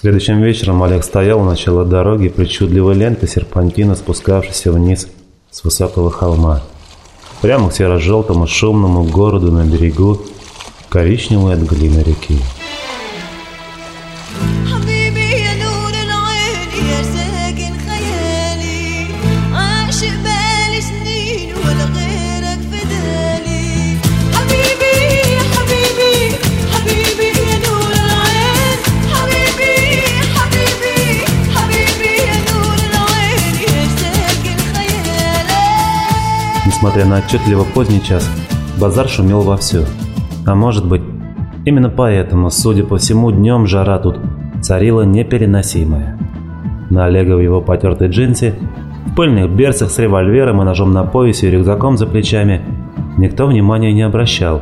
Следующим вечером Олег стоял у начала дороги причудливой ленты серпантина, спускавшейся вниз с высокого холма. Прямо к серо-желтому шумному городу на берегу коричневой от глины реки. Несмотря на отчетливо поздний час, базар шумел вовсю. А может быть, именно поэтому, судя по всему, днем жара тут царила непереносимая. На Олега в его потертой джинсе, в пыльных берцах с револьвером и ножом на поясе и рюкзаком за плечами никто внимания не обращал,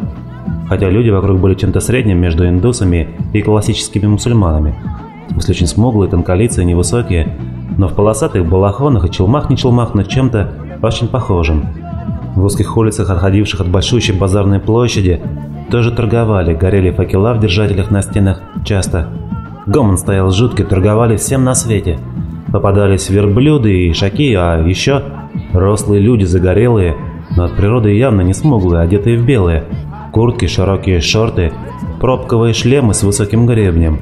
хотя люди вокруг были чем-то средним между индусами и классическими мусульманами. В смысле, очень смуглые, тонколицые, невысокие, но в полосатых балахонах и челмах не челмах, но чем-то очень похожим. В узких улицах, отходивших от большущей базарной площади, тоже торговали, горели факела в держателях на стенах часто. Гомон стоял жуткий, торговали всем на свете. Попадались верблюды и шаки, а еще рослые люди загорелые, но от природы явно не смуглые, одетые в белые. Куртки, широкие шорты, пробковые шлемы с высоким гребнем.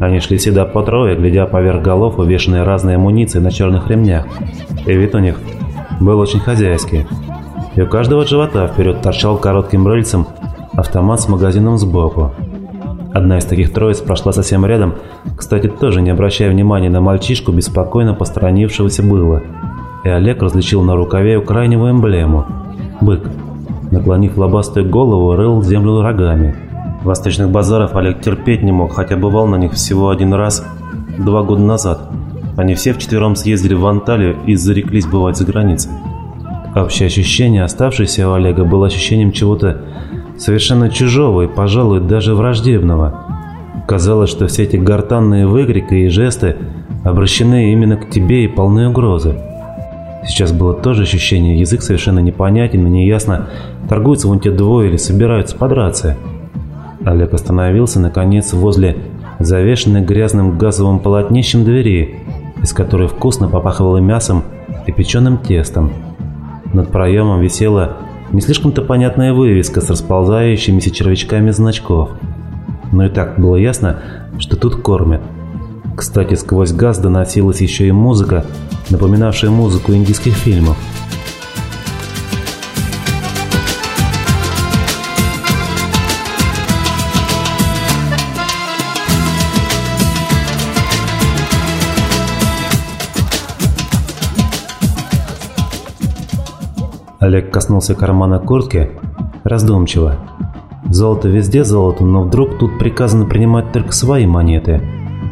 Они шли всегда по трое, глядя поверх голов, увешанные разной амуницией на черных ремнях. И вид у них был очень хозяйский. И у каждого от живота вперед торчал коротким рыльцем автомат с магазином сбоку. Одна из таких троиц прошла совсем рядом, кстати, тоже не обращая внимания на мальчишку, беспокойно посторонившегося было. И Олег различил на рукаве у крайнего эмблему – бык. Наклонив лобастую голову, рыл землю рогами. Восточных базаров Олег терпеть не мог, хотя бывал на них всего один раз два года назад. Они все вчетвером съездили в Анталию и зареклись бывать за границей. Общее ощущение, оставшееся у Олега, было ощущением чего-то совершенно чужого и, пожалуй, даже враждебного. Казалось, что все эти гортанные выкрики и жесты обращены именно к тебе и полны угрозы. Сейчас было тоже ощущение, язык совершенно непонятен и неясно, торгуются вон те двое или собираются подраться. Олег остановился, наконец, возле завешенной грязным газовым полотнищем двери, из которой вкусно попахивало мясом и печеным тестом. Над проемом висела не слишком-то понятная вывеска с расползающимися червячками значков. Но и так было ясно, что тут кормят. Кстати, сквозь газ доносилась еще и музыка, напоминавшая музыку индийских фильмов. Олег коснулся кармана куртки раздумчиво. Золото везде золото, но вдруг тут приказано принимать только свои монеты,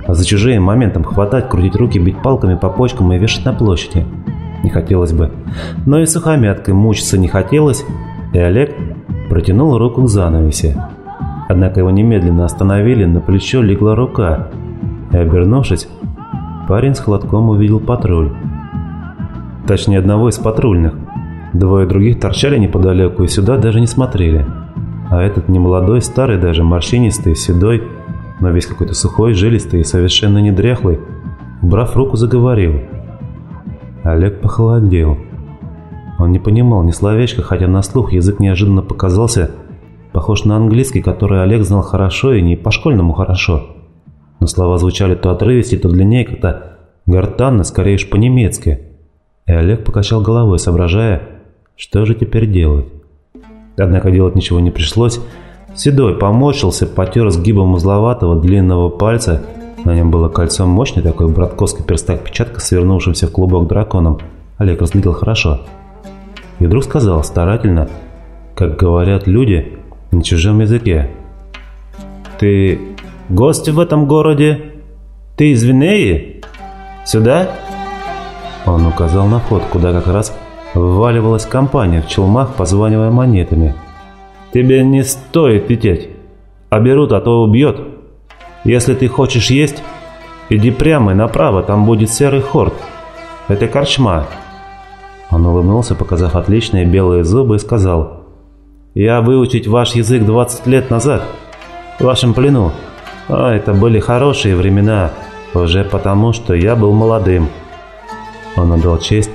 а за чужие моментом хватать, крутить руки, бить палками по почкам и вешать на площади. Не хотелось бы. Но и сухомяткой мучиться не хотелось, и Олег протянул руку к занавесе. Однако его немедленно остановили, на плечо легла рука, и, обернувшись, парень с хлопком увидел патруль. Точнее, одного из патрульных. Двое других торчали неподалеку и сюда даже не смотрели. А этот немолодой, старый даже, морщинистый, седой, но весь какой-то сухой, жилистый и совершенно не дряхлый, убрав руку, заговорил. Олег похолодел. Он не понимал ни словечка, хотя на слух язык неожиданно показался похож на английский, который Олег знал хорошо и не по-школьному хорошо. Но слова звучали то отрывисто, то длиннее, как-то гортанно, скорее уж по-немецки. И Олег покачал головой, соображая, что же теперь делать. Однако делать ничего не пришлось. Седой поморщился, потер сгибом узловатого длинного пальца. На нем было кольцо мощный такой братковский перстак-печатка, свернувшимся в клубок драконом. Олег разглядел хорошо. И вдруг сказал старательно, как говорят люди на чужом языке. «Ты гость в этом городе? Ты из Венеи? Сюда?» Он указал на вход, куда как раз вваливалась компания в челмах, позванивая монетами. «Тебе не стоит лететь. А берут, а то убьет. Если ты хочешь есть, иди прямо и направо, там будет серый хорд. Это корчма». Он улыбнулся, показав отличные белые зубы, и сказал, «Я выучить ваш язык 20 лет назад, в вашем плену. А это были хорошие времена, уже потому, что я был молодым. Он отдал честь,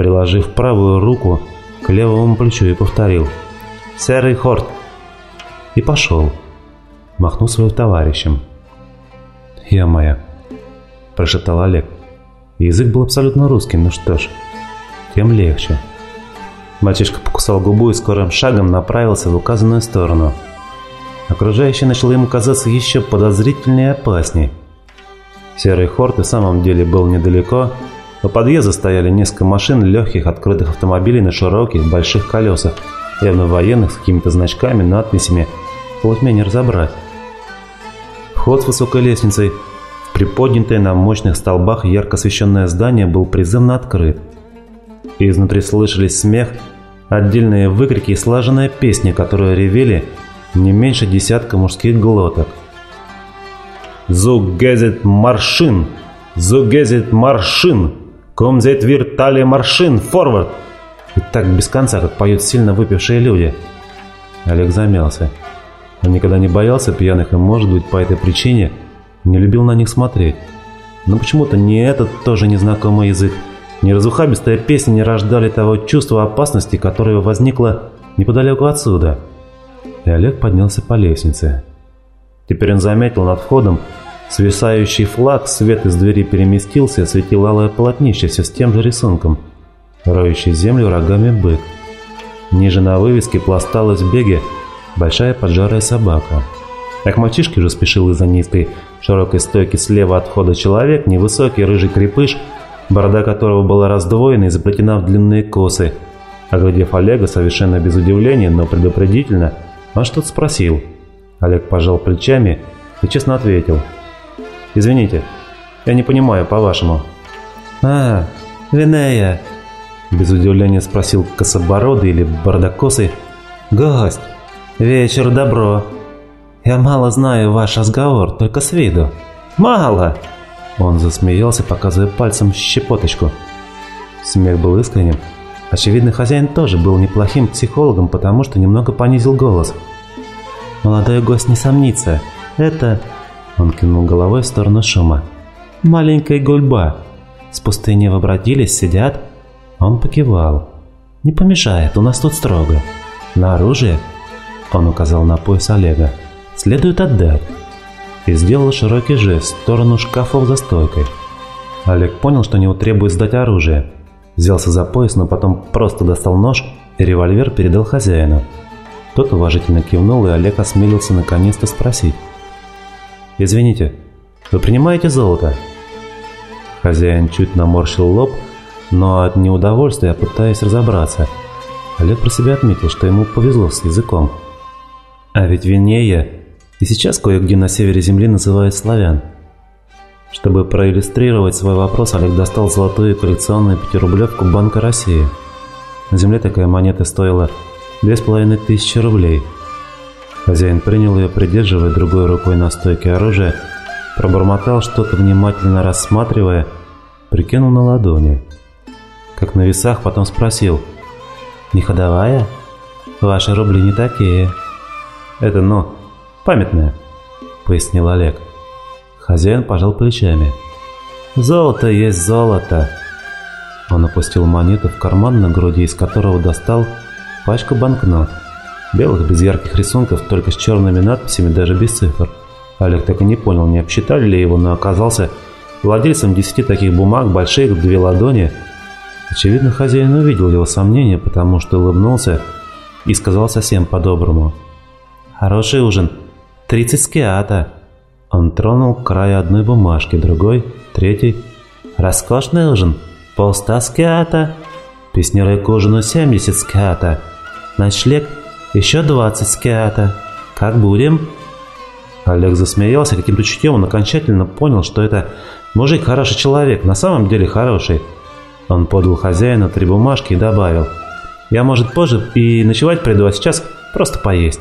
приложив правую руку к левому плечу и повторил «Серый хорт!» и пошел, махнув своим товарищем. «Я моя!» – прошептал Олег. Язык был абсолютно русский, ну что ж, тем легче. Мальчишка покусал губу и скорым шагом направился в указанную сторону. Окружающее начало ему казаться еще подозрительнее и опасней. Серый хорт и в самом деле был недалеко. У подъезда стояли несколько машин легких открытых автомобилей на широких больших колесах, явно военных с какими-то значками, надписями. Полутьме не разобрать. Вход с высокой лестницей приподнятое на мощных столбах ярко освещенное здание был призывно открыт и изнутри слышались смех, отдельные выкрики и слаженная песня, которые ревели не меньше десятка мужских глоток. «Зугезет маршин! Зугезет маршин! Комзет виртали маршин! Форвард!» И так без конца, как поют сильно выпившие люди. Олег замялся. Он никогда не боялся пьяных и, может быть, по этой причине не любил на них смотреть. Но почему-то не этот тоже незнакомый язык, ни разухабистая песня не рождали того чувства опасности, которое возникло неподалеку отсюда. И Олег поднялся по лестнице. Теперь он заметил над входом свисающий флаг, свет из двери переместился, осветил алое полотнище все с тем же рисунком, роющий землю рогами бык. Ниже на вывеске пласталась в беге большая поджарая собака. Как мальчишки уже спешил из-за низкой широкой стойки слева от входа человек, невысокий рыжий крепыш – борода которого была раздвоена и заплетена в длинные косы. Оглядев Олега совершенно без удивления, но предупредительно, он что-то спросил. Олег пожал плечами и честно ответил. «Извините, я не понимаю по-вашему». «А, Винея!» Без удивления спросил кособородый или бардакосый. «Гость! Вечер добро! Я мало знаю ваш разговор, только с виду. Мало!» Он засмеялся, показывая пальцем щепоточку. Смех был искренним. Очевидно, хозяин тоже был неплохим психологом, потому что немного понизил голос. «Молодой гость не сомнится. Это...» Он кинул головой в сторону шума. «Маленькая гульба. С пустыни вы обратились, сидят?» Он покивал. «Не помешает, у нас тут строго. На оружие...» Он указал на пояс Олега. «Следует отдать и сделал широкий жест в сторону шкафов за стойкой. Олег понял, что него требует сдать оружие. Взялся за пояс, но потом просто достал нож и револьвер передал хозяину. Тот уважительно кивнул, и Олег осмелился наконец-то спросить. «Извините, вы принимаете золото?» Хозяин чуть наморщил лоб, но от неудовольствия пытаясь разобраться. Олег про себя отметил, что ему повезло с языком. А ведь Винея и сейчас кое-где на севере Земли называют славян. Чтобы проиллюстрировать свой вопрос, Олег достал золотую коллекционную пятирублевку Банка России. На земле такая монета стоила две с половиной тысячи рублей. Хозяин принял ее, придерживая другой рукой на стойке оружия, пробормотал что-то внимательно рассматривая, прикинул на ладони. Как на весах, потом спросил. «Не ходовая? Ваши рубли не такие». «Это, ну, «Памятная», — пояснил Олег. Хозяин пожал плечами. «Золото есть золото». Он опустил монету в карман, на груди из которого достал пачку банкнот. Белых, без ярких рисунков, только с черными надписями, даже без цифр. Олег так и не понял, не обсчитали ли его, но оказался владельцем десяти таких бумаг, больших, две ладони. Очевидно, хозяин увидел его сомнения, потому что улыбнулся и сказал совсем по-доброму. «Хороший ужин. «Тридцать скиата!» Он тронул край одной бумажки, другой, третий. «Роскошный ужин! Полста скиата!» «Песнеры к ужину семьдесят скиата!» «Ночлег еще двадцать скиата!» «Как будем?» Олег засмеялся каким-то чутьем, он окончательно понял, что это мужик хороший человек, на самом деле хороший. Он подал хозяину три бумажки и добавил. «Я, может, позже и ночевать приду, а сейчас просто поесть».